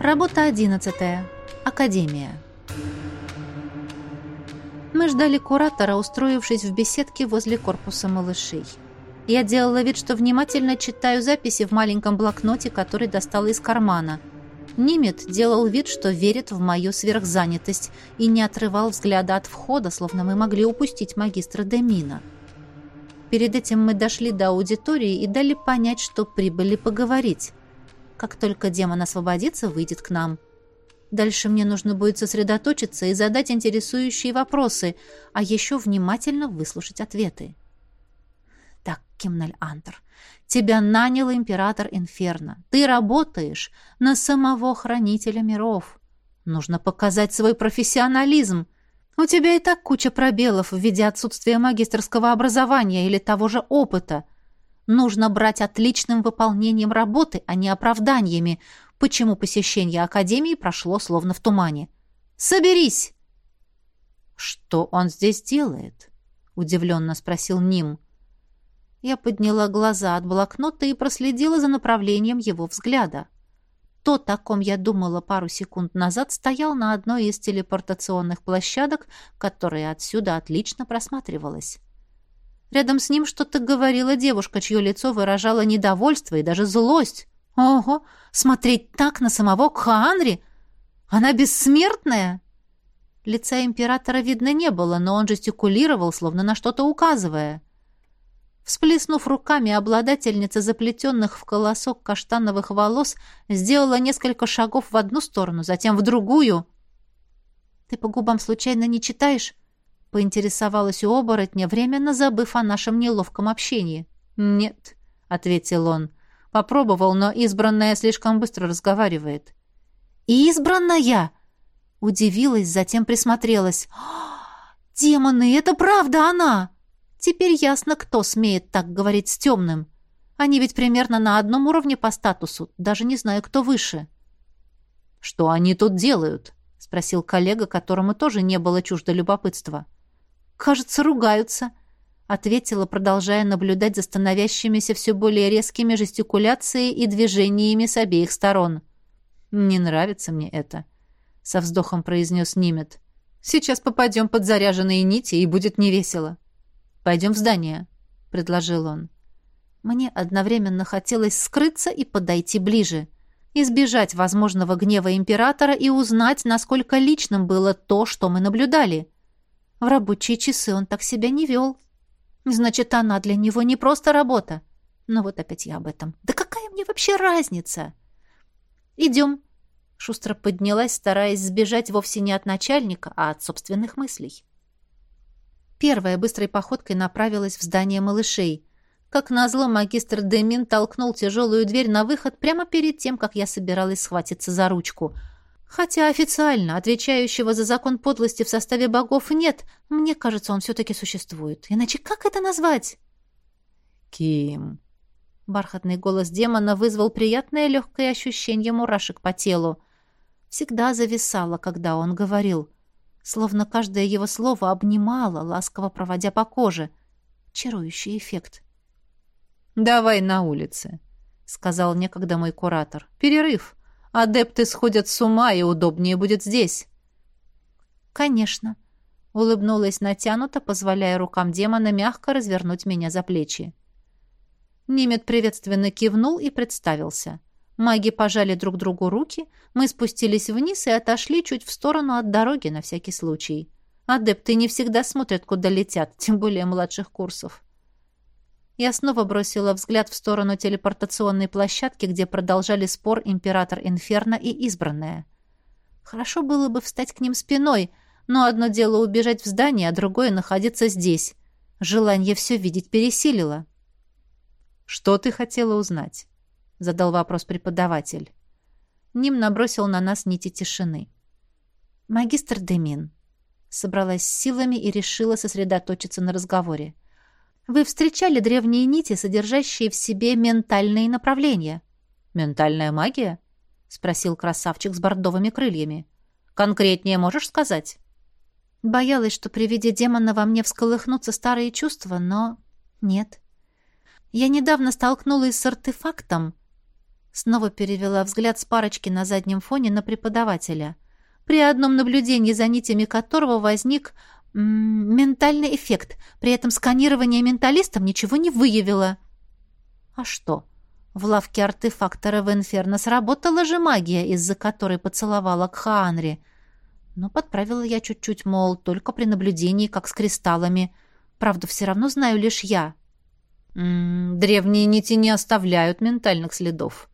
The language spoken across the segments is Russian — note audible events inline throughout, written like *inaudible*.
Работа одиннадцатая. Академия. Мы ждали куратора, устроившись в беседке возле корпуса малышей. Я делала вид, что внимательно читаю записи в маленьком блокноте, который достала из кармана. Нимет делал вид, что верит в мою сверхзанятость и не отрывал взгляда от входа, словно мы могли упустить магистра Демина. Перед этим мы дошли до аудитории и дали понять, что прибыли поговорить. Как только демон освободится, выйдет к нам. Дальше мне нужно будет сосредоточиться и задать интересующие вопросы, а еще внимательно выслушать ответы. Так, Кимналь Антер, тебя нанял император Инферно. Ты работаешь на самого хранителя миров. Нужно показать свой профессионализм. У тебя и так куча пробелов в виде отсутствия магистрского образования или того же опыта — Нужно брать отличным выполнением работы, а не оправданиями, почему посещение Академии прошло словно в тумане. «Соберись!» «Что он здесь делает?» — удивленно спросил Ним. Я подняла глаза от блокнота и проследила за направлением его взгляда. Тот, о ком я думала пару секунд назад, стоял на одной из телепортационных площадок, которая отсюда отлично просматривалась. Рядом с ним что-то говорила девушка, чье лицо выражало недовольство и даже злость. Ого, смотреть так на самого Кхаанри? Она бессмертная? Лица императора видно не было, но он жестикулировал, словно на что-то указывая. Всплеснув руками, обладательница заплетенных в колосок каштановых волос сделала несколько шагов в одну сторону, затем в другую. «Ты по губам случайно не читаешь?» Поинтересовалась у оборотня, временно забыв о нашем неловком общении. «Нет», — ответил он. «Попробовал, но избранная слишком быстро разговаривает». «Избранная?» Удивилась, затем присмотрелась. «Демоны, это правда она!» Теперь ясно, кто смеет так говорить с темным. Они ведь примерно на одном уровне по статусу, даже не знаю, кто выше. «Что они тут делают?» — спросил коллега, которому тоже не было чуждо любопытства. «Кажется, ругаются», — ответила, продолжая наблюдать за становящимися все более резкими жестикуляцией и движениями с обеих сторон. «Не нравится мне это», — со вздохом произнес Нимет. «Сейчас попадем под заряженные нити, и будет невесело». «Пойдем в здание», — предложил он. Мне одновременно хотелось скрыться и подойти ближе, избежать возможного гнева императора и узнать, насколько личным было то, что мы наблюдали. В рабочие часы он так себя не вел. Значит, она для него не просто работа. Но вот опять я об этом. Да какая мне вообще разница? Идем. Шустро поднялась, стараясь сбежать вовсе не от начальника, а от собственных мыслей. Первая быстрой походкой направилась в здание малышей. Как назло, магистр Демин толкнул тяжелую дверь на выход прямо перед тем, как я собиралась схватиться за ручку — Хотя официально отвечающего за закон подлости в составе богов нет, мне кажется, он все-таки существует. Иначе как это назвать? Ким. Бархатный голос демона вызвал приятное легкое ощущение мурашек по телу. Всегда зависало, когда он говорил. Словно каждое его слово обнимало, ласково проводя по коже. Чарующий эффект. «Давай на улице», — сказал некогда мой куратор. «Перерыв». Адепты сходят с ума, и удобнее будет здесь. Конечно, улыбнулась натянуто, позволяя рукам демона мягко развернуть меня за плечи. Немет приветственно кивнул и представился. Маги пожали друг другу руки, мы спустились вниз и отошли чуть в сторону от дороги на всякий случай. Адепты не всегда смотрят, куда летят, *laughs* тем более младших курсов. Я снова бросила взгляд в сторону телепортационной площадки, где продолжали спор император Инферно и избранная. Хорошо было бы встать к ним спиной, но одно дело убежать в здание, а другое — находиться здесь. Желание все видеть пересилило. «Что ты хотела узнать?» — задал вопрос преподаватель. Ним набросил на нас нити тишины. «Магистр Демин». Собралась силами и решила сосредоточиться на разговоре. — вы встречали древние нити, содержащие в себе ментальные направления? Ментальная магия? спросил красавчик с бордовыми крыльями. Конкретнее можешь сказать? Боялась, что при виде демона во мне всколыхнутся старые чувства, но нет. Я недавно столкнулась с артефактом. Снова перевела взгляд с парочки на заднем фоне на преподавателя, при одном наблюдении за нитями которого возник ментальный эффект. При этом сканирование менталистом ничего не выявило. А что? В лавке артефактора в Инферно сработала же магия, из-за которой поцеловала Кхаанри. Но подправила я чуть-чуть, мол, только при наблюдении, как с кристаллами. Правда, все равно знаю лишь я. М -м, древние нити не оставляют ментальных следов.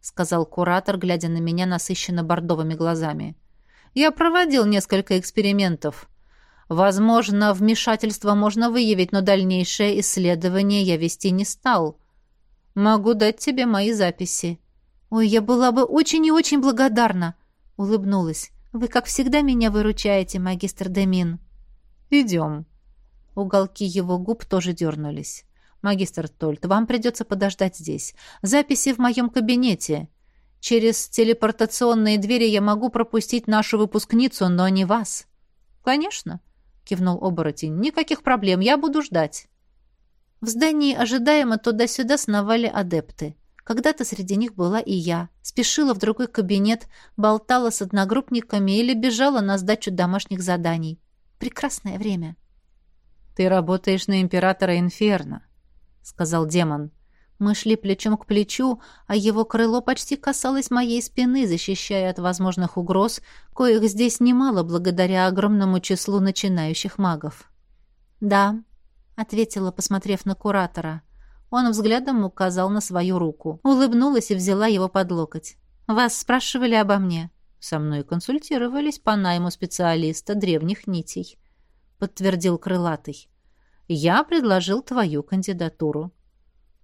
— сказал куратор, глядя на меня насыщенно бордовыми глазами. «Я проводил несколько экспериментов. Возможно, вмешательство можно выявить, но дальнейшее исследование я вести не стал. Могу дать тебе мои записи». «Ой, я была бы очень и очень благодарна», — улыбнулась. «Вы, как всегда, меня выручаете, магистр Демин». «Идем». Уголки его губ тоже дернулись. «Магистр Тольт, вам придется подождать здесь. Записи в моем кабинете. Через телепортационные двери я могу пропустить нашу выпускницу, но не вас». «Конечно», — кивнул оборотень. «Никаких проблем, я буду ждать». В здании ожидаемо туда-сюда сновали адепты. Когда-то среди них была и я. Спешила в другой кабинет, болтала с одногруппниками или бежала на сдачу домашних заданий. Прекрасное время. «Ты работаешь на императора Инферно», — сказал демон. Мы шли плечом к плечу, а его крыло почти касалось моей спины, защищая от возможных угроз, коих здесь немало благодаря огромному числу начинающих магов. «Да», — ответила, посмотрев на куратора. Он взглядом указал на свою руку. Улыбнулась и взяла его под локоть. «Вас спрашивали обо мне?» «Со мной консультировались по найму специалиста древних нитей», — подтвердил крылатый. Я предложил твою кандидатуру».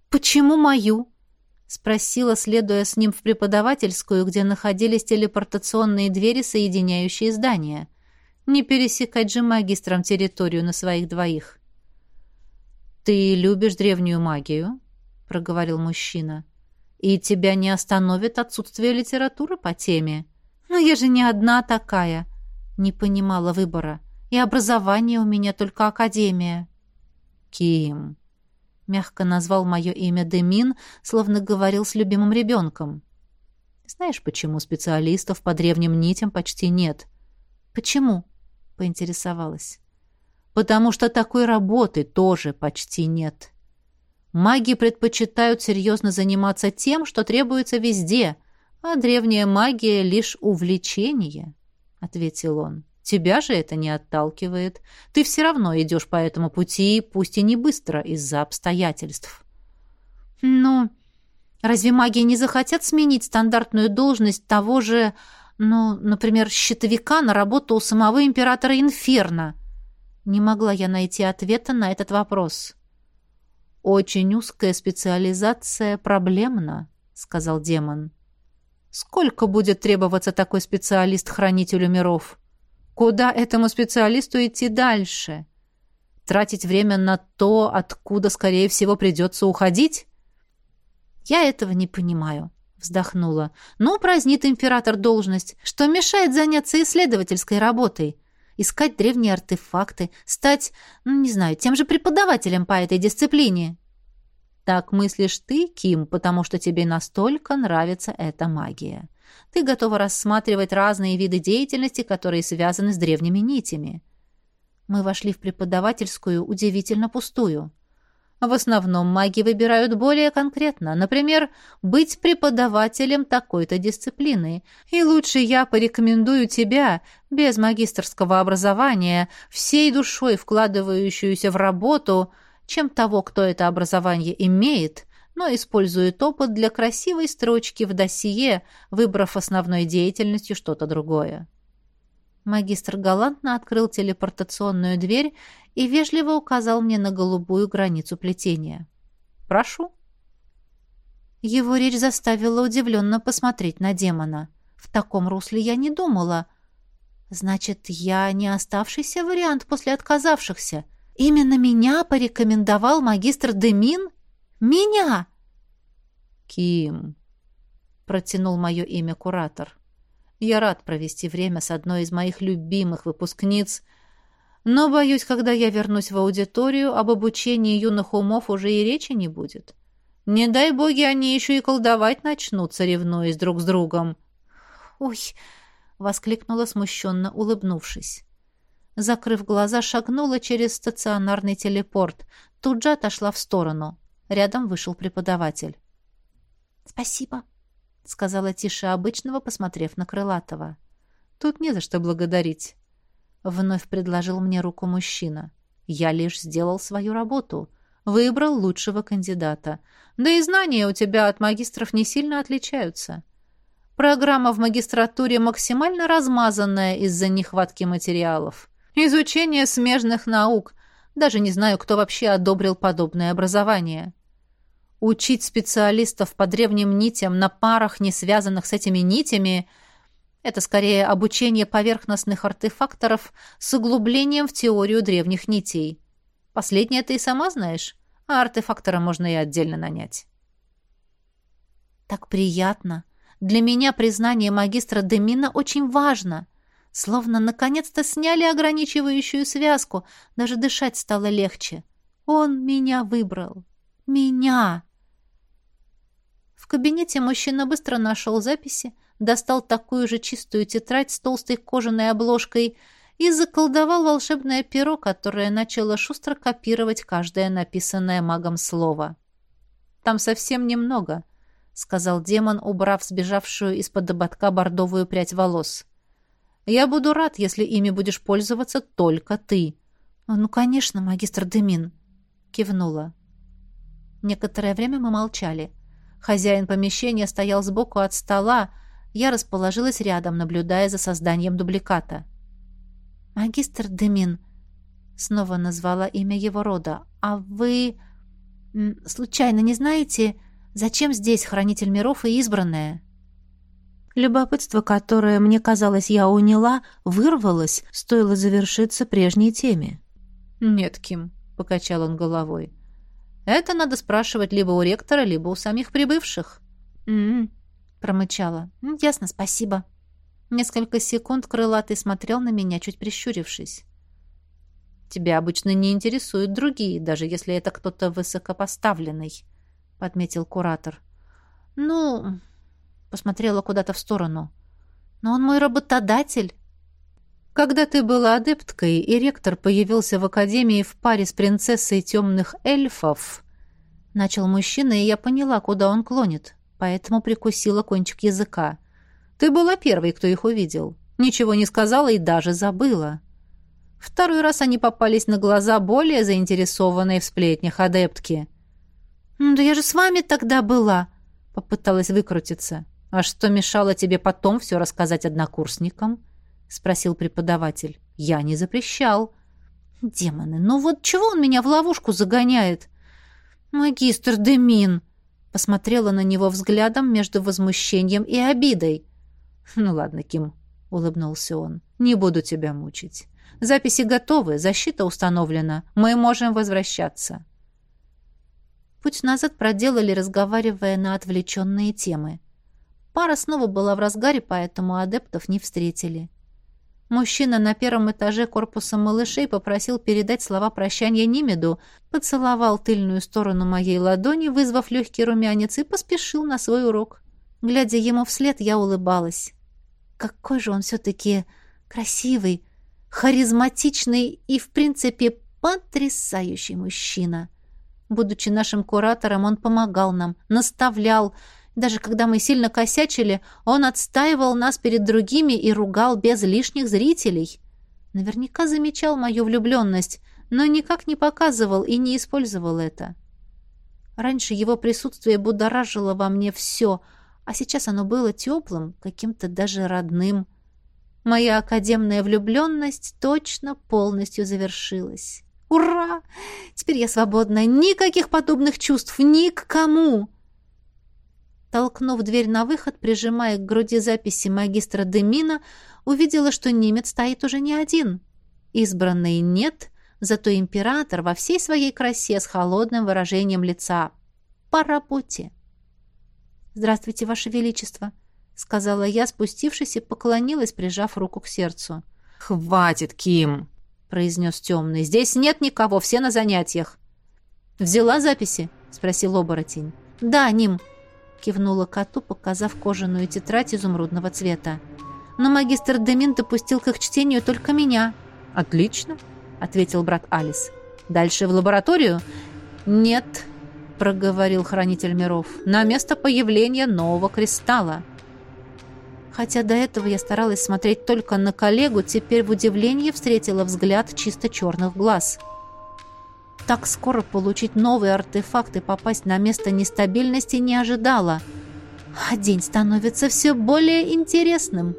«Почему мою?» — спросила, следуя с ним в преподавательскую, где находились телепортационные двери, соединяющие здания. Не пересекать же магистрам территорию на своих двоих. «Ты любишь древнюю магию?» — проговорил мужчина. «И тебя не остановит отсутствие литературы по теме?» «Но я же не одна такая!» — не понимала выбора. «И образование у меня только академия». Ким. Мягко назвал мое имя Демин, словно говорил с любимым ребенком. Знаешь, почему специалистов по древним нитям почти нет? Почему? Поинтересовалась. Потому что такой работы тоже почти нет. Маги предпочитают серьезно заниматься тем, что требуется везде, а древняя магия — лишь увлечение, — ответил он. Тебя же это не отталкивает. Ты все равно идешь по этому пути, пусть и не быстро, из-за обстоятельств. Ну, разве маги не захотят сменить стандартную должность того же, ну, например, щитовика на работу у самого императора Инферно? Не могла я найти ответа на этот вопрос. «Очень узкая специализация проблемна», — сказал демон. «Сколько будет требоваться такой специалист хранителю миров?» Куда этому специалисту идти дальше? Тратить время на то, откуда, скорее всего, придется уходить? Я этого не понимаю, вздохнула. Ну, празднит император должность. Что мешает заняться исследовательской работой? Искать древние артефакты, стать, ну, не знаю, тем же преподавателем по этой дисциплине. Так мыслишь ты, Ким, потому что тебе настолько нравится эта магия. Ты готова рассматривать разные виды деятельности, которые связаны с древними нитями. Мы вошли в преподавательскую, удивительно пустую. В основном маги выбирают более конкретно, например, быть преподавателем такой-то дисциплины. И лучше я порекомендую тебя, без магистрского образования, всей душой вкладывающуюся в работу, чем того, кто это образование имеет, но использует опыт для красивой строчки в досье, выбрав основной деятельностью что-то другое. Магистр галантно открыл телепортационную дверь и вежливо указал мне на голубую границу плетения. «Прошу». Его речь заставила удивленно посмотреть на демона. В таком русле я не думала. Значит, я не оставшийся вариант после отказавшихся. Именно меня порекомендовал магистр Демин? Меня!» «Ким», — протянул мое имя куратор. «Я рад провести время с одной из моих любимых выпускниц, но, боюсь, когда я вернусь в аудиторию, об обучении юных умов уже и речи не будет. Не дай боги, они еще и колдовать начнут, соревнуясь друг с другом. «Ой!» — воскликнула смущенно, улыбнувшись. Закрыв глаза, шагнула через стационарный телепорт. Тут же отошла в сторону. Рядом вышел преподаватель. «Спасибо», — сказала тише обычного, посмотрев на Крылатого. «Тут не за что благодарить», — вновь предложил мне руку мужчина. «Я лишь сделал свою работу. Выбрал лучшего кандидата. Да и знания у тебя от магистров не сильно отличаются. Программа в магистратуре максимально размазанная из-за нехватки материалов. Изучение смежных наук. Даже не знаю, кто вообще одобрил подобное образование. Учить специалистов по древним нитям на парах, не связанных с этими нитями, это скорее обучение поверхностных артефакторов с углублением в теорию древних нитей. Последнее ты и сама знаешь, а артефактора можно и отдельно нанять. Так приятно. Для меня признание магистра Демина очень важно. Словно наконец-то сняли ограничивающую связку, даже дышать стало легче. Он меня выбрал. Меня. В кабинете мужчина быстро нашел записи, достал такую же чистую тетрадь с толстой кожаной обложкой и заколдовал волшебное перо, которое начало шустро копировать каждое написанное магом слово. «Там совсем немного», — сказал демон, убрав сбежавшую из-под ободка бордовую прядь волос. «Я буду рад, если ими будешь пользоваться только ты». «Ну, конечно, магистр Демин», — кивнула. Некоторое время мы молчали. Хозяин помещения стоял сбоку от стола, я расположилась рядом, наблюдая за созданием дубликата. «Магистр Демин», — снова назвала имя его рода, — «а вы, случайно не знаете, зачем здесь хранитель миров и избранная?» Любопытство, которое, мне казалось, я уняла, вырвалось, стоило завершиться прежней теме. «Нет, Ким», — покачал он головой. «Это надо спрашивать либо у ректора, либо у самих прибывших». «М-м», промычала. «Ясно, спасибо». Несколько секунд крылатый смотрел на меня, чуть прищурившись. «Тебя обычно не интересуют другие, даже если это кто-то высокопоставленный», — подметил куратор. «Ну...» — посмотрела куда-то в сторону. «Но он мой работодатель». «Когда ты была адепткой, и ректор появился в академии в паре с принцессой темных эльфов», — начал мужчина, и я поняла, куда он клонит, поэтому прикусила кончик языка. Ты была первой, кто их увидел. Ничего не сказала и даже забыла. Второй раз они попались на глаза более заинтересованной в сплетнях адептки. «Да я же с вами тогда была», — попыталась выкрутиться. «А что мешало тебе потом все рассказать однокурсникам?» — спросил преподаватель. «Я не запрещал». «Демоны, ну вот чего он меня в ловушку загоняет?» «Магистр Демин!» Посмотрела на него взглядом между возмущением и обидой. «Ну ладно, Ким», — улыбнулся он, — «не буду тебя мучить. Записи готовы, защита установлена. Мы можем возвращаться». Путь назад проделали, разговаривая на отвлеченные темы. Пара снова была в разгаре, поэтому адептов не встретили. Мужчина на первом этаже корпуса малышей попросил передать слова прощания Нимеду, поцеловал тыльную сторону моей ладони, вызвав легкий румянец, и поспешил на свой урок. Глядя ему вслед, я улыбалась. Какой же он все-таки красивый, харизматичный и, в принципе, потрясающий мужчина. Будучи нашим куратором, он помогал нам, наставлял. Даже когда мы сильно косячили, он отстаивал нас перед другими и ругал без лишних зрителей. Наверняка замечал мою влюбленность, но никак не показывал и не использовал это. Раньше его присутствие будоражило во мне все — а сейчас оно было теплым, каким-то даже родным. Моя академная влюбленность точно полностью завершилась. Ура! Теперь я свободна. Никаких подобных чувств ни к кому. Толкнув дверь на выход, прижимая к груди записи магистра Демина, увидела, что немец стоит уже не один. Избранный нет, зато император во всей своей красе с холодным выражением лица. По работе. «Здравствуйте, Ваше Величество», — сказала я, спустившись и поклонилась, прижав руку к сердцу. «Хватит, Ким!» — произнес темный. «Здесь нет никого, все на занятиях». «Взяла записи?» — спросил оборотень. «Да, Ним», — кивнула коту, показав кожаную тетрадь изумрудного цвета. «Но магистр Демин допустил к их чтению только меня». «Отлично», — ответил брат Алис. «Дальше в лабораторию?» «Нет», — проговорил хранитель миров, — «на место появления нового кристалла». Хотя до этого я старалась смотреть только на коллегу, теперь в удивлении встретила взгляд чисто черных глаз. Так скоро получить новый артефакт и попасть на место нестабильности не ожидала. А день становится все более интересным.